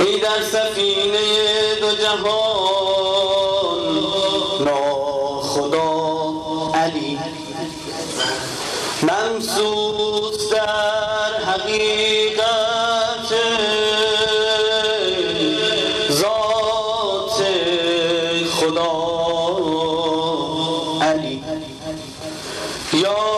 ای در سفینه دو جهان ناخدا علی. ممسوس در حقیقت ذات خدا علی. یار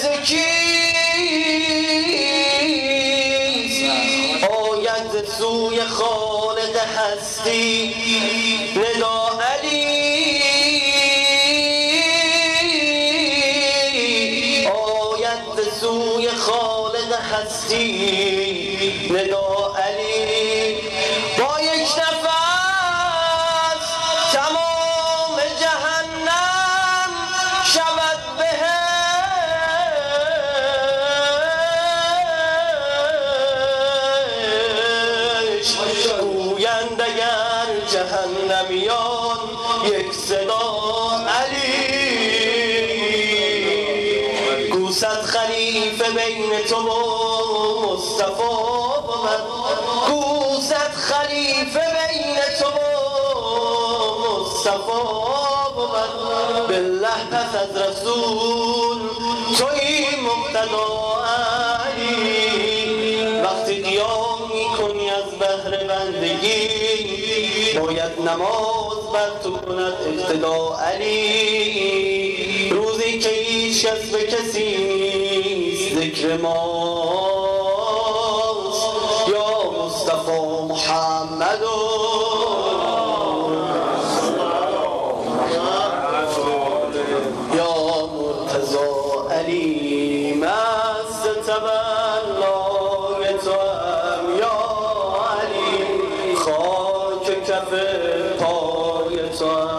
دست کیست آید سوی خالق هستی. ندا علی. آید سوی خالق هستی. ندا گویند اگر جهنمیان یک صدا علی. گوست خلیفه بین تو و مصطفی بود. گوست خلیفه بین تو و مصطفی بود. بالله پس از رسول توی مقتدا علی. وقتی قیام بندگی باید نماز بر تو کند اقتدا علی. روزی که هیچ کس به کسی ذکر ماست. یا مصطفی محمد. یا مرتضا علی. مست تولای یا علی خاک